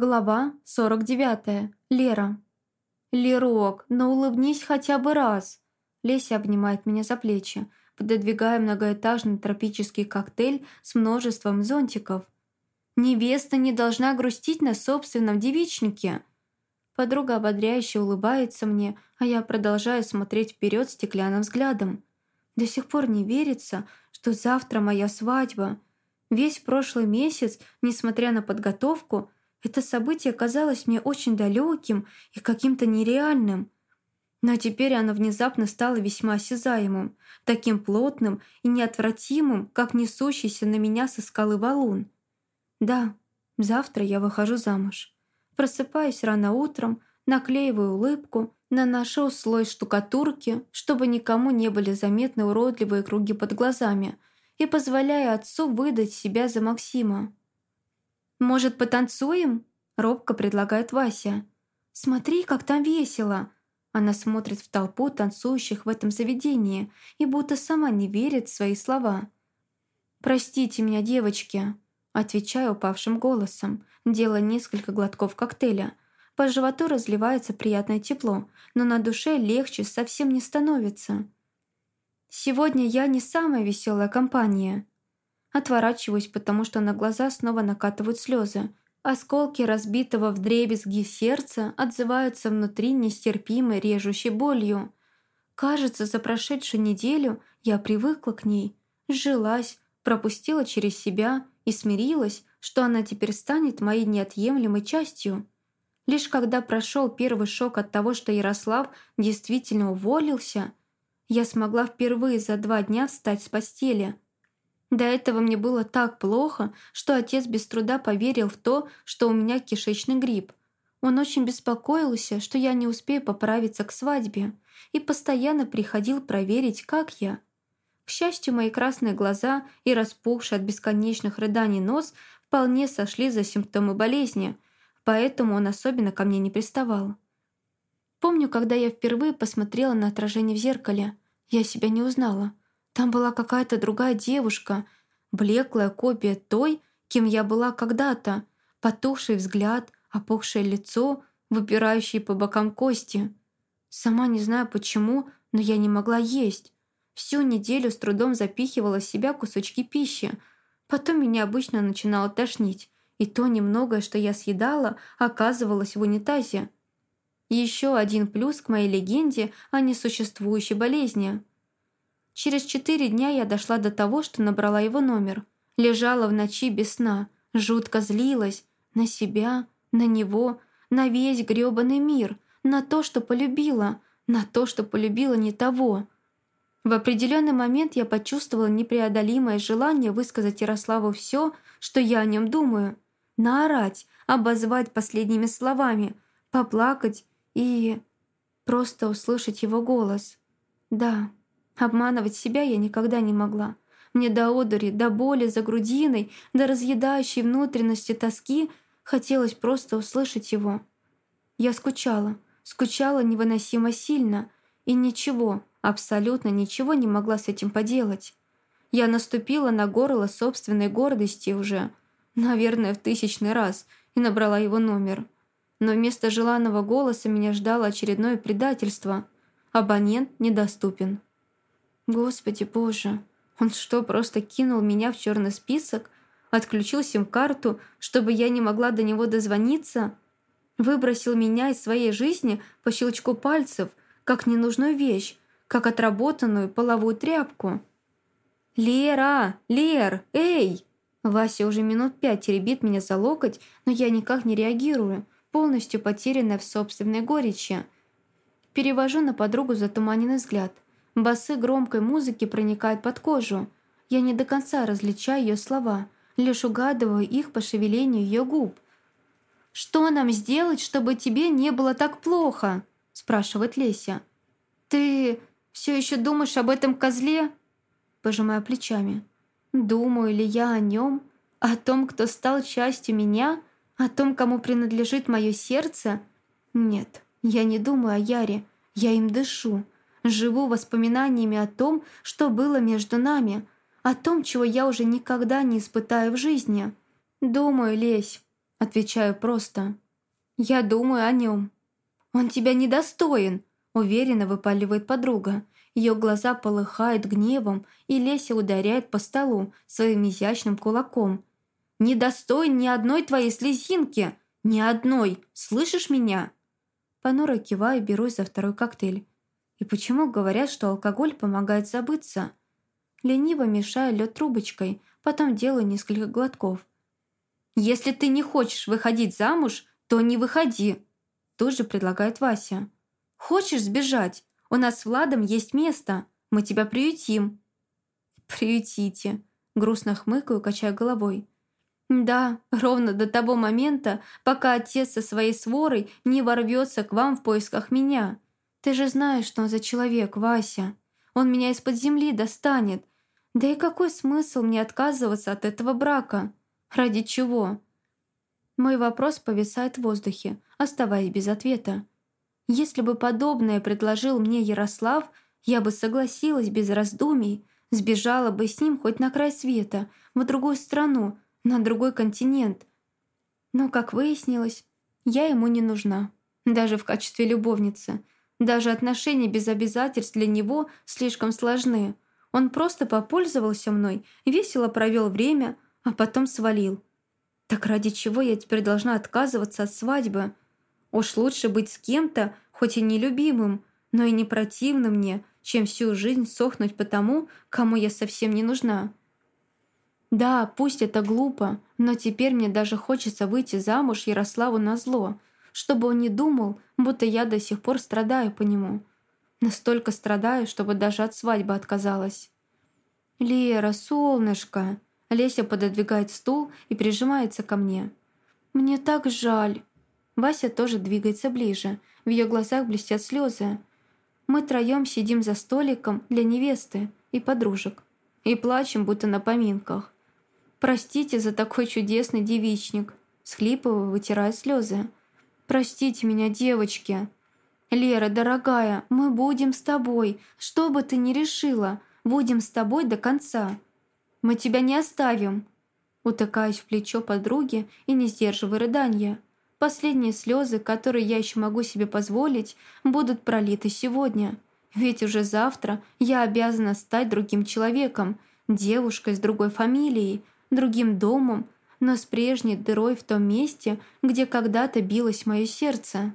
Глава 49. Лера. «Лерок, ну улыбнись хотя бы раз!» Леся обнимает меня за плечи, пододвигая многоэтажный тропический коктейль с множеством зонтиков. «Невеста не должна грустить на собственном девичнике!» Подруга ободряюще улыбается мне, а я продолжаю смотреть вперед стеклянным взглядом. До сих пор не верится, что завтра моя свадьба. Весь прошлый месяц, несмотря на подготовку, это событие казалось мне очень далеким и каким-то нереальным. Но теперь оно внезапно стало весьма осязаемым, таким плотным и неотвратимым, как несущийся на меня со скалы валун. Да, завтра я выхожу замуж. Просыпаюсь рано утром, наклеиваю улыбку, наношу слой штукатурки, чтобы никому не были заметны уродливые круги под глазами, и позволяю отцу выдать себя за Максима. «Может, потанцуем?» – робко предлагает Вася. «Смотри, как там весело!» Она смотрит в толпу танцующих в этом заведении и будто сама не верит в свои слова. «Простите меня, девочки», – отвечаю упавшим голосом, делая несколько глотков коктейля. По животу разливается приятное тепло, но на душе легче совсем не становится. «Сегодня я не самая веселая компания», Отворачиваюсь, потому что на глаза снова накатывают слезы. Осколки разбитого вдребезги сердца отзываются внутри нестерпимой режущей болью. Кажется, за прошедшую неделю я привыкла к ней, сжилась, пропустила через себя и смирилась, что она теперь станет моей неотъемлемой частью. Лишь когда прошел первый шок от того, что Ярослав действительно уволился, я смогла впервые за два дня встать с постели – до этого мне было так плохо, что отец без труда поверил в то, что у меня кишечный грипп. Он очень беспокоился, что я не успею поправиться к свадьбе, и постоянно приходил проверить, как я. К счастью, мои красные глаза и распухший от бесконечных рыданий нос вполне сошли за симптомы болезни, поэтому он особенно ко мне не приставал. Помню, когда я впервые посмотрела на отражение в зеркале, я себя не узнала. Там была какая-то другая девушка, блеклая копия той, кем я была когда-то, потухший взгляд, опухшее лицо, выпирающие по бокам кости. Сама не знаю почему, но я не могла есть. Всю неделю с трудом запихивала себя кусочки пищи. Потом меня обычно начинало тошнить, и то немногое, что я съедала, оказывалось в унитазе. Еще один плюс к моей легенде о несуществующей болезни. Через четыре дня я дошла до того, что набрала его номер. Лежала в ночи без сна, жутко злилась на себя, на него, на весь грёбаный мир, на то, что полюбила, на то, что полюбила не того. В определенный момент я почувствовала непреодолимое желание высказать Ярославу все, что я о нем думаю. Наорать, обозвать последними словами, поплакать и... просто услышать его голос. Да, Обманывать себя я никогда не могла. Мне до одури, до боли за грудиной, до разъедающей внутренности тоски хотелось просто услышать его. Я скучала, скучала невыносимо сильно, и ничего, абсолютно ничего не могла с этим поделать. Я наступила на горло собственной гордости уже, наверное, в тысячный раз, и набрала его номер. Но вместо желанного голоса меня ждало очередное предательство. Абонент недоступен. Господи боже, он что, просто кинул меня в черный список? Отключил сим-карту, чтобы я не могла до него дозвониться? Выбросил меня из своей жизни по щелчку пальцев, как ненужную вещь, как отработанную половую тряпку? «Лера! Лер! Эй!» Вася уже минут пять теребит меня за локоть, но я никак не реагирую, полностью потерянная в собственной горечи. Перевожу на подругу затуманенный взгляд – Басы громкой музыки проникают под кожу. Я не до конца различаю ее слова, лишь угадываю их по шевелению ее губ. «Что нам сделать, чтобы тебе не было так плохо?» – спрашивает Леся. «Ты все еще думаешь об этом козле?» Пожимаю плечами. «Думаю ли я о нем? О том, кто стал частью меня? О том, кому принадлежит мое сердце? Нет, я не думаю о Яре. Я им дышу. Живу воспоминаниями о том, что было между нами, о том, чего я уже никогда не испытаю в жизни. Думаю, Лесь, Отвечаю просто. «Я думаю о нем». «Он тебя недостоин», — уверенно выпаливает подруга. Ее глаза полыхают гневом, и Леся ударяет по столу своим изящным кулаком. «Недостоин ни одной твоей слезинки! Ни одной! Слышишь меня?» Понуро киваю и берусь за второй коктейль. И почему говорят, что алкоголь помогает забыться? Лениво мешаю лед трубочкой, потом делаю несколько глотков. «Если ты не хочешь выходить замуж, то не выходи», тут же предлагает Вася. «Хочешь сбежать? У нас с Владом есть место. Мы тебя приютим». «Приютите», грустно хмыкаю, качая головой. «Да, ровно до того момента, пока отец со своей сворой не ворвется к вам в поисках меня. Ты же знаешь, что он за человек, Вася. Он меня из-под земли достанет. Да и какой смысл мне отказываться от этого брака? Ради чего?» Мой вопрос повисает в воздухе, оставаясь без ответа. Если бы подобное предложил мне Ярослав, я бы согласилась без раздумий, сбежала бы с ним хоть на край света, в другую страну, на другой континент. Но, как выяснилось, я ему не нужна, даже в качестве любовницы. Даже отношения без обязательств для него слишком сложны. Он просто попользовался мной, весело провел время, а потом свалил. Так ради чего я теперь должна отказываться от свадьбы? Уж лучше быть с кем-то, хоть и нелюбимым, но и не противным мне, чем всю жизнь сохнуть по тому, кому я совсем не нужна. Да, пусть это глупо, но теперь мне даже хочется выйти замуж Ярославу на зло, чтобы он не думал, будто я до сих пор страдаю по нему. Настолько страдаю, чтобы даже от свадьбы отказалась. «Лера, солнышко!» Леся пододвигает стул и прижимается ко мне. «Мне так жаль!» Вася тоже двигается ближе. В ее глазах блестят слезы. Мы троем сидим за столиком для невесты и подружек и плачем, будто на поминках. «Простите за такой чудесный девичник», схлипываю, вытирая слезы. «Простите меня, девочки!» «Лера, дорогая, мы будем с тобой, что бы ты ни решила, будем с тобой до конца. Мы тебя не оставим!» Утыкаюсь в плечо подруги и не сдерживаю рыдания. Последние слезы, которые я еще могу себе позволить, будут пролиты сегодня. Ведь уже завтра я обязана стать другим человеком, девушкой с другой фамилией, другим домом, но с прежней дырой в том месте, где когда-то билось мое сердце.